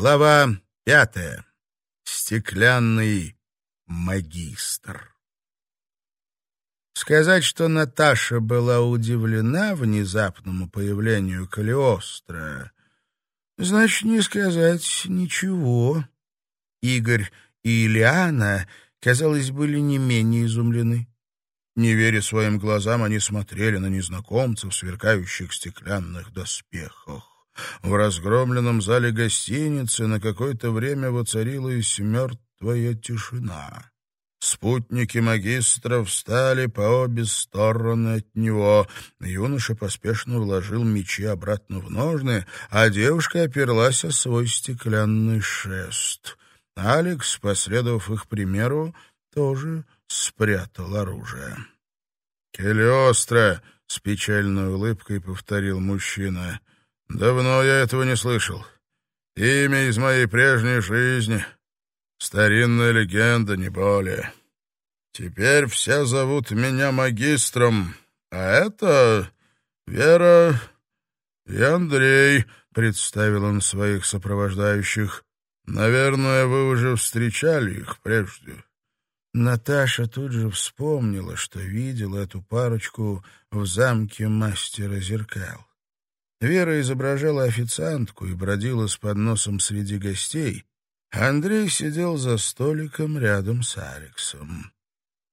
Глава пятая. Стеклянный магистр. Сказать, что Наташа была удивлена внезапному появлению Калиостро, значит не сказать ничего. Игорь и Ильяна, казалось, были не менее изумлены. Не веря своим глазам, они смотрели на незнакомцев, сверкающих стеклянных доспехах. В разгромленном зале гостиницы на какое-то время воцарилась мертвая тишина. Спутники магистра встали по обе стороны от него. Юноша поспешно вложил мечи обратно в ножны, а девушка оперлась о свой стеклянный шест. Алекс, последовав их примеру, тоже спрятал оружие. «Келиостро!» — с печальной улыбкой повторил мужчина. «Давно я этого не слышал. Имя из моей прежней жизни. Старинная легенда, не более. Теперь все зовут меня магистром, а это Вера и Андрей», — представил он своих сопровождающих. «Наверное, вы уже встречали их прежде». Наташа тут же вспомнила, что видела эту парочку в замке мастера зеркал. Вера изображала официантку и бродила с подносом среди гостей, Андрей сидел за столиком рядом с Алексом.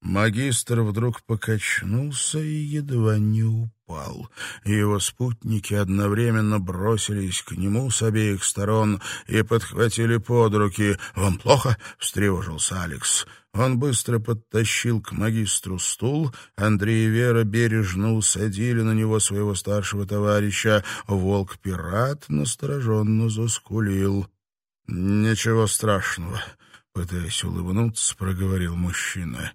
Магистр вдруг покачнулся и едва не упал. Его спутники одновременно бросились к нему с обеих сторон и подхватили под руки. «Вам плохо?» — встревожился Алекс. Он быстро подтащил к магистру стул. Андрей и Вера бережно усадили на него своего старшего товарища. Волк-пират настороженно заскулил. «Ничего страшного», — пытаясь улыбнуться, проговорил мужчина.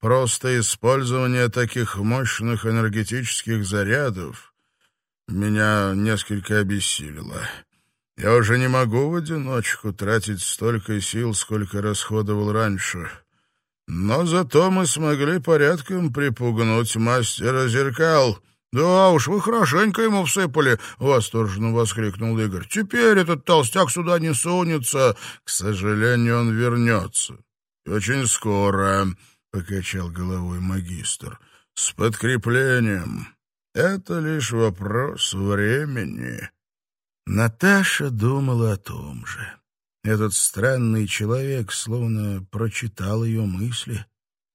Просто использование таких мощных энергетических зарядов меня несколько обессилило. Я уже не могу в одиночку тратить столько сил, сколько расходовал раньше. Но зато мы смогли порядком припугнуть мастера зеркал. «Да уж, вы хорошенько ему всыпали!» — восторженно воскликнул Игорь. «Теперь этот толстяк сюда не сунется. К сожалению, он вернется. Очень скоро. — покачал головой магистр. «С подкреплением. Это лишь вопрос времени». Наташа думала о том же. Этот странный человек словно прочитал ее мысли.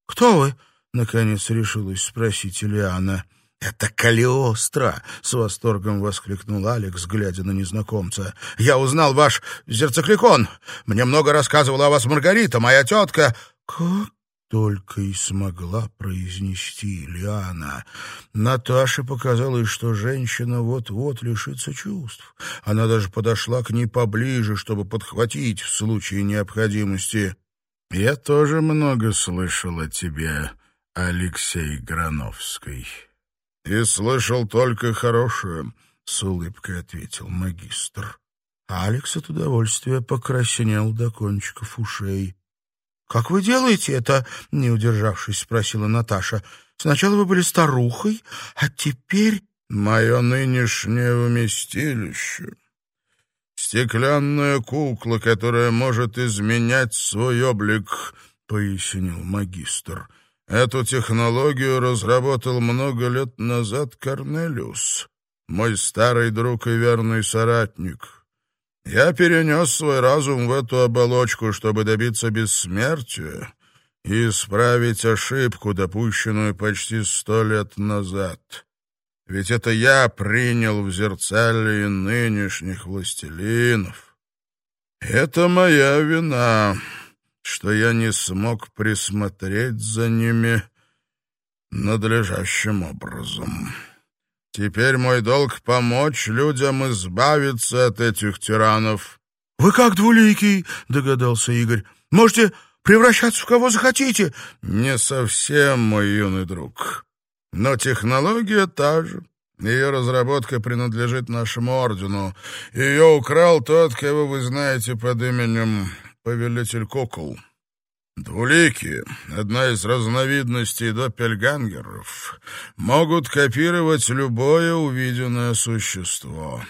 «Кто вы?» — наконец решилась спросить Ильяна. «Это Калиостро!» — с восторгом воскликнул Алекс, глядя на незнакомца. «Я узнал ваш зерцекликон. Мне много рассказывала о вас Маргарита, моя тетка». «Как только и смогла произнести Лиана. Наташе показалось, что женщина вот-вот лишится чувств. Она даже подошла к ней поближе, чтобы подхватить в случае необходимости. «Я тоже много слышал о тебе, Алексей Грановский». «И слышал только хорошее», — с улыбкой ответил магистр. Алекс от удовольствия покраснел до кончиков ушей. «Как вы делаете это?» — не удержавшись, спросила Наташа. «Сначала вы были старухой, а теперь...» «Мое нынешнее вместилище. Стеклянная кукла, которая может изменять свой облик», — пояснил магистр. «Эту технологию разработал много лет назад Корнелиус, мой старый друг и верный соратник». Я перенес свой разум в эту оболочку, чтобы добиться бессмертия и исправить ошибку, допущенную почти сто лет назад. Ведь это я принял в зерцале нынешних властелинов. Это моя вина, что я не смог присмотреть за ними надлежащим образом». Теперь мой долг — помочь людям избавиться от этих тиранов». «Вы как двуликий?» — догадался Игорь. «Можете превращаться в кого захотите». «Не совсем, мой юный друг. Но технология та же. Ее разработка принадлежит нашему ордену. Ее украл тот, кого вы знаете под именем Повелитель Кукол». Двуликие, одна из разновидностей доппельгангеров, могут копировать любое увиденное существо.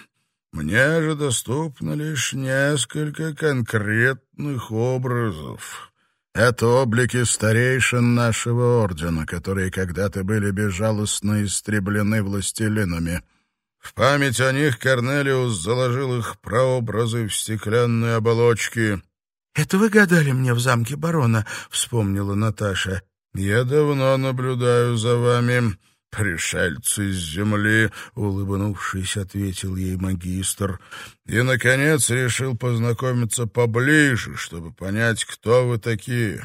Мне же доступно лишь несколько конкретных образов. Это облики старейшин нашего ордена, которые когда-то были безжалостно истреблены властелинами. В память о них Корнелиус заложил их прообразы в стеклянные оболочки. «Это вы гадали мне в замке барона», — вспомнила Наташа. «Я давно наблюдаю за вами», «Пришельцы с земли», — улыбнувшись, ответил ей магистр. «И, наконец, решил познакомиться поближе, чтобы понять, кто вы такие.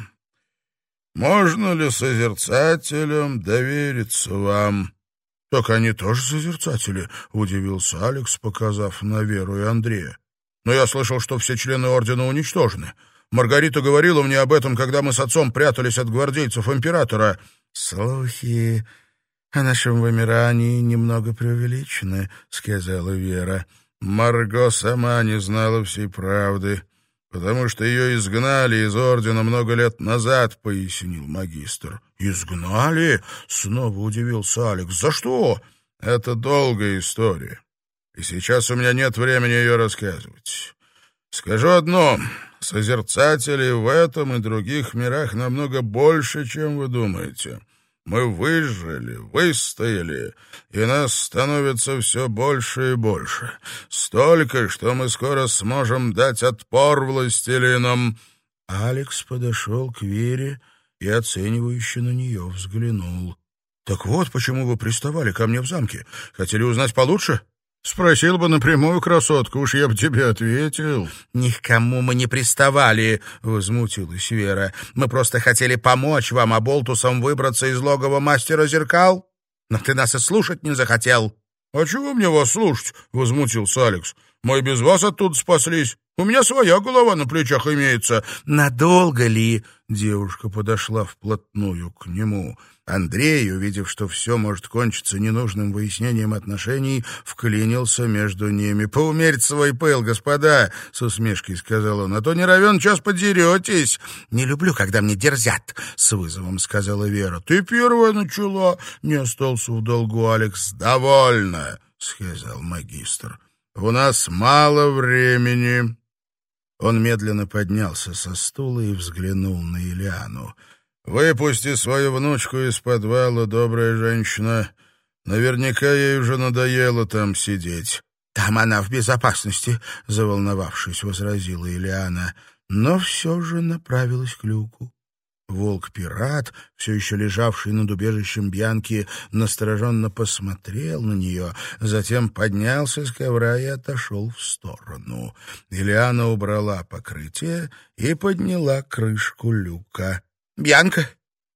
Можно ли созерцателям довериться вам?» «Так они тоже созерцатели», — удивился Алекс, показав на Веру и Андрея. «Но я слышал, что все члены ордена уничтожены. Маргарита говорила мне об этом, когда мы с отцом прятались от гвардейцев императора». «Слухи «О нашем вымирании немного преувеличены», — сказала Вера. «Марго сама не знала всей правды, потому что ее изгнали из ордена много лет назад», — пояснил магистр. «Изгнали?» — снова удивился Алекс. «За что?» «Это долгая история, и сейчас у меня нет времени ее рассказывать. Скажу одно, созерцателей в этом и других мирах намного больше, чем вы думаете». Мы выжили, выстояли, и нас становится все больше и больше. Столько, что мы скоро сможем дать отпор властелинам». Алекс подошел к Вере и оценивающе на нее взглянул. «Так вот, почему вы приставали ко мне в замке. Хотели узнать получше?» Спросил бы напрямую, красотку, уж я бы тебе ответил. Ни к кому мы не приставали, возмутилась Вера. Мы просто хотели помочь вам, а болтусам выбраться из логова мастера зеркал. Но ты нас и слушать не захотел. А чего мне вас слушать? возмутился Алекс. Мы без вас оттуда спаслись. У меня своя голова на плечах имеется. Надолго ли? Девушка подошла вплотную к нему. Андрей, увидев, что все может кончиться ненужным выяснением отношений, вклинился между ними. «Поумерьте свой пыл, господа!» — с усмешкой сказал он. «А то не равен час подеретесь!» «Не люблю, когда мне дерзят!» — с вызовом сказала Вера. «Ты первая начала!» — не остался в долгу Алекс. «Довольно!» — сказал магистр. «У нас мало времени!» Он медленно поднялся со стула и взглянул на Ильяну. Выпусти свою внучку из подвала, добрая женщина. Наверняка ей уже надоело там сидеть. Там она в безопасности, заволновавшись, возразила Ильяна, но все же направилась к люку. Волк-пират, все еще лежавший над убежищем Бьянки, настороженно посмотрел на нее, затем поднялся с ковра и отошел в сторону. Ильяна убрала покрытие и подняла крышку люка. «Бьянка,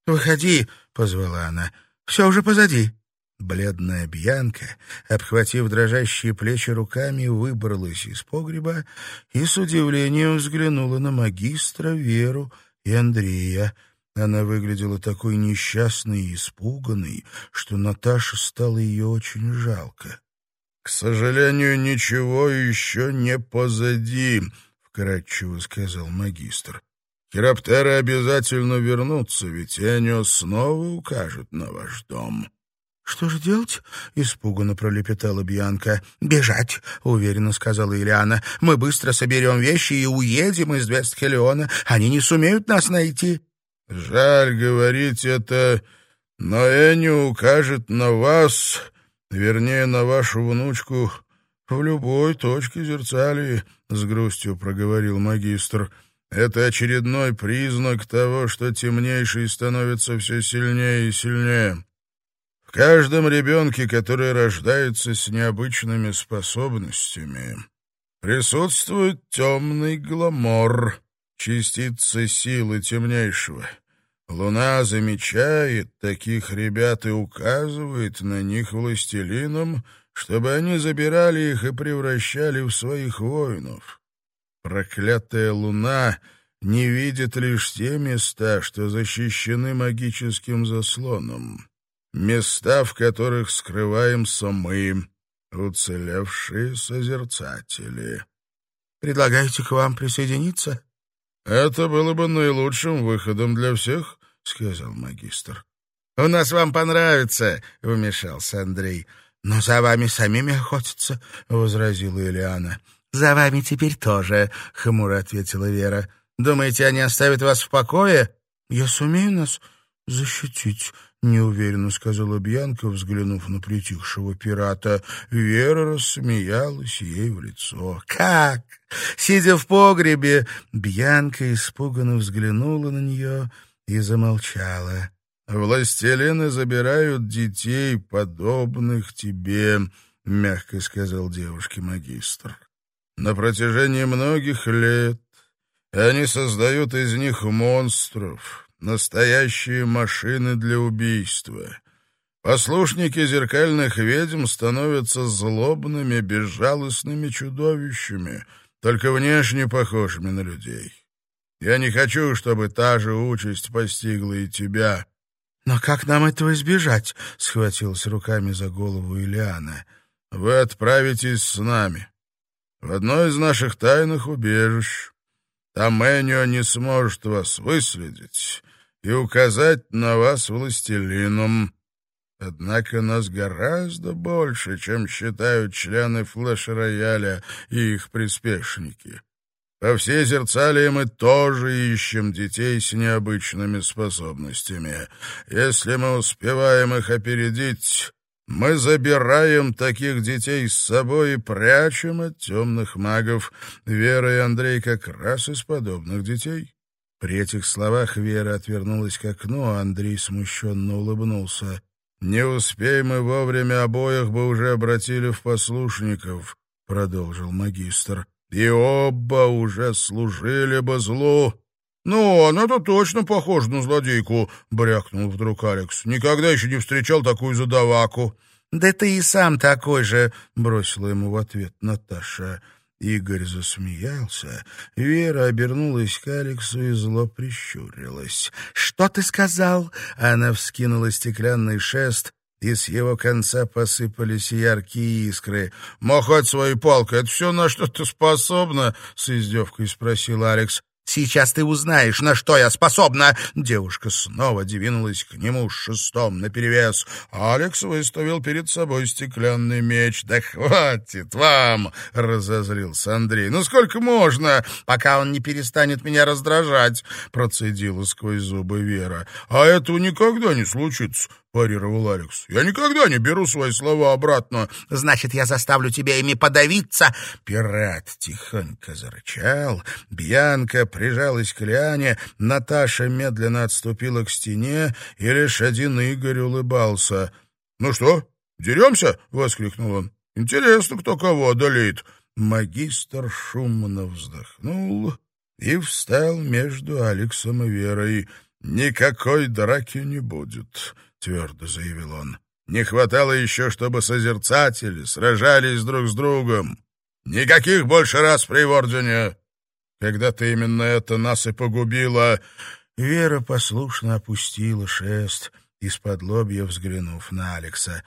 выходи!» — позвала она. «Все уже позади». Бледная Бьянка, обхватив дрожащие плечи руками, выбралась из погреба и с удивлением взглянула на магистра, Веру и Андрея. Она выглядела такой несчастной и испуганной, что Наташе стало ее очень жалко. — К сожалению, ничего еще не позади, — вкратчиво сказал магистр. Хироптеры обязательно вернутся, ведь Энио снова укажет на ваш дом». «Что же делать?» — испуганно пролепетала Бьянка. «Бежать», — уверенно сказала Ильяна. «Мы быстро соберем вещи и уедем из Вестхелиона. Они не сумеют нас найти». «Жаль говорить это, но Энио укажет на вас, вернее, на вашу внучку, в любой точке зерцалии», — с грустью проговорил магистр. Это очередной признак того, что темнейший становится все сильнее и сильнее. Каждом ребенке, который рождается с необычными способностями, присутствует темный гламор, частица силы темнейшего. Луна замечает таких ребят и указывает на них властелинам, чтобы они забирали их и превращали в своих воинов. Проклятая луна не видит лишь те места, что защищены магическим заслоном. Места, в которых скрываемся мы, уцелевшие созерцатели. Предлагаете к вам присоединиться? Это было бы наилучшим выходом для всех, сказал магистр. У нас вам понравится, вмешался Андрей. «Но за вами самими охотятся», — возразила Элиана. «За вами теперь тоже», — хмуро ответила Вера. «Думаете, они оставят вас в покое?» «Я сумею нас защитить», — неуверенно сказала Бьянка, взглянув на притихшего пирата. Вера рассмеялась ей в лицо. «Как? Сидя в погребе!» Бьянка испуганно взглянула на нее и замолчала. «Властелины забирают детей, подобных тебе», — мягко сказал девушке магистр. «На протяжении многих лет они создают из них монстров, настоящие машины для убийства. Послушники зеркальных ведьм становятся злобными, безжалостными чудовищами, только внешне похожими на людей. Я не хочу, чтобы та же участь постигла и тебя». «Но как нам этого избежать?» — схватилась руками за голову Ильяна. «Вы отправитесь с нами в одно из наших тайных убежищ. Там Энио не сможет вас выследить и указать на вас властелином. Однако нас гораздо больше, чем считают члены флеш-рояля и их приспешники. По всей Зерцалии мы тоже ищем детей с необычными способностями. Если мы успеваем их опередить, мы забираем таких детей с собой и прячем от темных магов. Вера и Андрей как раз из подобных детей. При этих словах Вера отвернулась к окну, а Андрей смущенно улыбнулся. «Не успеем мы вовремя обоих бы уже обратили в послушников», — продолжил магистр и оба уже служили бы злу. «Ну, она-то точно похожа на злодейку», — брякнул вдруг Алекс. «Никогда еще не встречал такую задаваку». «Да ты и сам такой же», — бросила ему в ответ Наташа. Игорь засмеялся. Вера обернулась к Алексу и зло прищурилась. «Что ты сказал?» Она вскинула стеклянный шест и с его конца посыпались яркие искры. «Махать своей палкой — это все, на что ты способна?» — с издевкой спросил Алекс. «Сейчас ты узнаешь, на что я способна!» Девушка снова двинулась к нему с шестом наперевес. Алекс выставил перед собой стеклянный меч. «Да хватит вам!» — разозлился Андрей. «Ну сколько можно, пока он не перестанет меня раздражать?» — процедила сквозь зубы Вера. «А этого никогда не случится!» — парировал Алекс. «Я никогда не беру свои слова обратно». «Значит, я заставлю тебя ими подавиться?» Пират тихонько зарычал. Бьянка прижалась к Лиане. Наташа медленно отступила к стене, и лишь один Игорь улыбался. «Ну что, деремся?» — воскликнул он. «Интересно, кто кого одолеет». Магистр шумно вздохнул и встал между Алексом и Верой. «Никакой драки не будет твердо заявил он. «Не хватало еще, чтобы созерцатели сражались друг с другом. Никаких больше раз при Ордене. Когда-то именно это нас и погубило». Вера послушно опустила шест, из-под лобья взглянув на Алекса.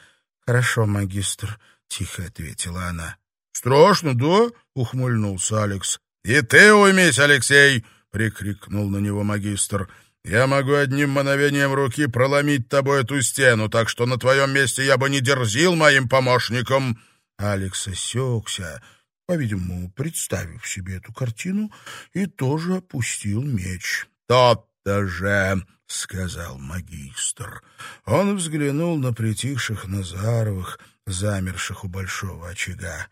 «Хорошо, магистр», — тихо ответила она. «Страшно, да?» — ухмыльнулся Алекс. «И ты уймись, Алексей!» — прикрикнул на него магистр. Я могу одним мановением руки проломить тобой эту стену, так что на твоем месте я бы не дерзил моим помощником». Алекс осекся, по-видимому, представив себе эту картину, и тоже опустил меч. «То-то же!» — сказал магистр. Он взглянул на притихших Назаровых, замерших у большого очага.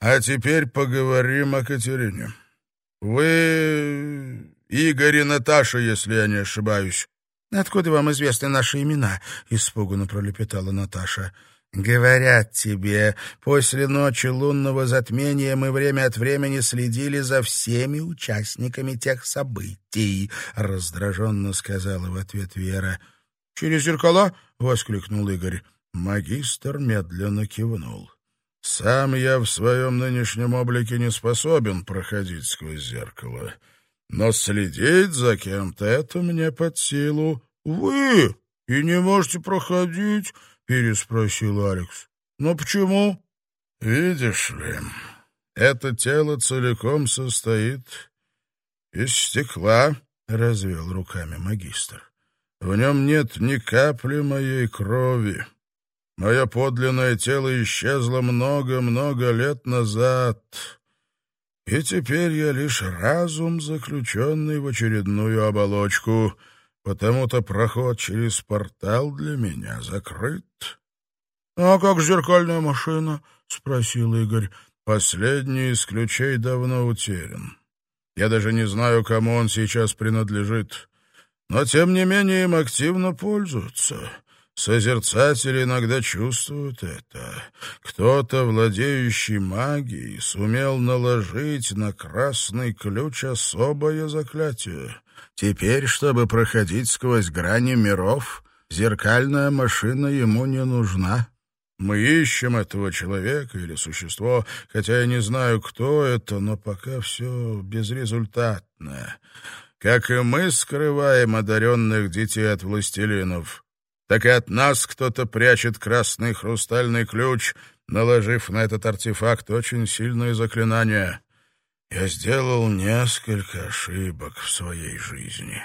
«А теперь поговорим о Катерине. Вы Игорь и Наташа, если я не ошибаюсь». «Откуда вам известны наши имена?» — испуганно пролепетала Наташа. «Говорят тебе, после ночи лунного затмения мы время от времени следили за всеми участниками тех событий», — раздраженно сказала в ответ Вера. «Через зеркала?» — воскликнул Игорь. Магистр медленно кивнул. «Сам я в своем нынешнем облике не способен проходить сквозь зеркало. Но следить за кем-то — это мне под силу. — Вы и не можете проходить? — переспросил Алекс. — Но почему? — Видишь ли, это тело целиком состоит из стекла, — развел руками магистр. В нем нет ни капли моей крови. Мое подлинное тело исчезло много-много лет назад, и теперь я лишь разум, заключенный в очередную оболочку, потому-то проход через портал для меня закрыт. — А как зеркальная машина? — спросил Игорь. — Последний из ключей давно утерян. Я даже не знаю, кому он сейчас принадлежит. Но, тем не менее, им активно пользуются. Созерцатели иногда чувствуют это. Кто-то, владеющий магией, сумел наложить на красный ключ особое заклятие. Теперь, чтобы проходить сквозь грани миров, зеркальная машина ему не нужна. Мы ищем этого человека или существо, хотя я не знаю, кто это, но пока все безрезультатно. Как и мы скрываем одаренных детей от властелинов, так и от нас кто-то прячет красный хрустальный ключ, наложив на этот артефакт очень сильное заклинание. Я сделал несколько ошибок в своей жизни.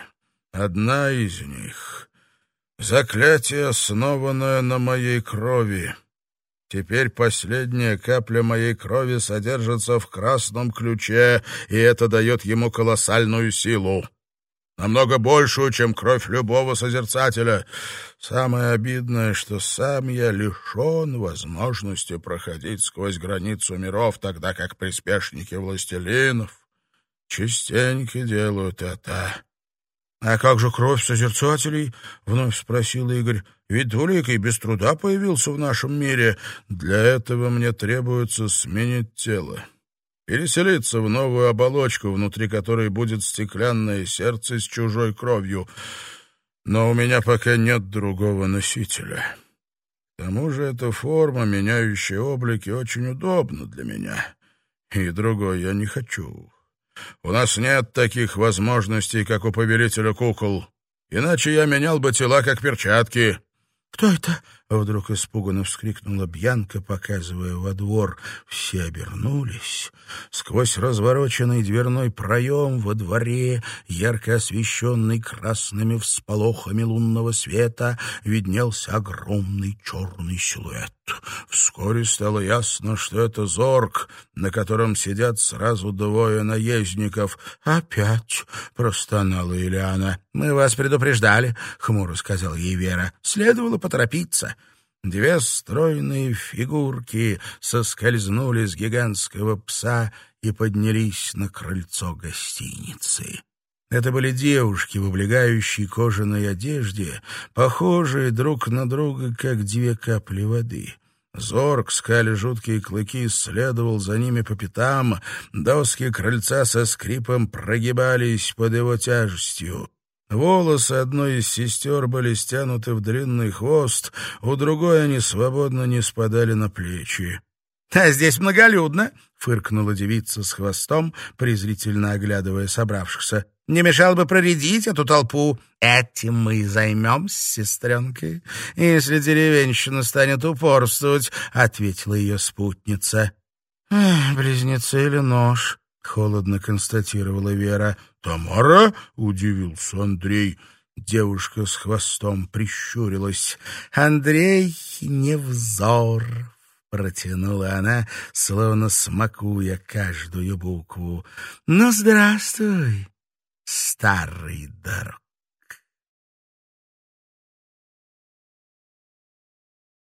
Одна из них — заклятие, основанное на моей крови — Теперь последняя капля моей крови содержится в красном ключе, и это дает ему колоссальную силу. Намного большую, чем кровь любого созерцателя. Самое обидное, что сам я лишен возможности проходить сквозь границу миров, тогда как приспешники властелинов частенько делают это. — А как же кровь созерцателей? — вновь спросил Игорь. — Ведь Двуликий без труда появился в нашем мире. Для этого мне требуется сменить тело. Переселиться в новую оболочку, внутри которой будет стеклянное сердце с чужой кровью. Но у меня пока нет другого носителя. К тому же эта форма, меняющая облики, очень удобна для меня. И другой я не хочу. У нас нет таких возможностей, как у повелителя кукол. Иначе я менял бы тела, как перчатки. «Кто это?» — вдруг испуганно вскрикнула Бьянка, показывая во двор. Все обернулись. Сквозь развороченный дверной проем во дворе, ярко освещенный красными всполохами лунного света, виднелся огромный черный силуэт. Вскоре стало ясно, что это зорг, на котором сидят сразу двое наездников. «Опять!» — простонала Ильяна. «Мы вас предупреждали», — хмуро сказал ей Вера. «Следовало поторопиться». Две стройные фигурки соскользнули с гигантского пса и поднялись на крыльцо гостиницы. Это были девушки в облегающей кожаной одежде, похожие друг на друга, как две капли воды. Зорг, скали жуткие клыки, следовал за ними по пятам, доски крыльца со скрипом прогибались под его тяжестью. Волосы одной из сестер были стянуты в длинный хвост, у другой они свободно не спадали на плечи. — А здесь многолюдно, — фыркнула девица с хвостом, презрительно оглядывая собравшихся. — Не мешало бы проредить эту толпу. Этим мы и займемся, сестренкой, если деревенщина станет упорствовать, — ответила ее спутница. — Близнецы или нож? — холодно констатировала Вера. «Тамара?» — удивился Андрей. Девушка с хвостом прищурилась. «Андрей Невзоров!» — протянула она, словно смакуя каждую букву. «Ну, здравствуй, старый друг!»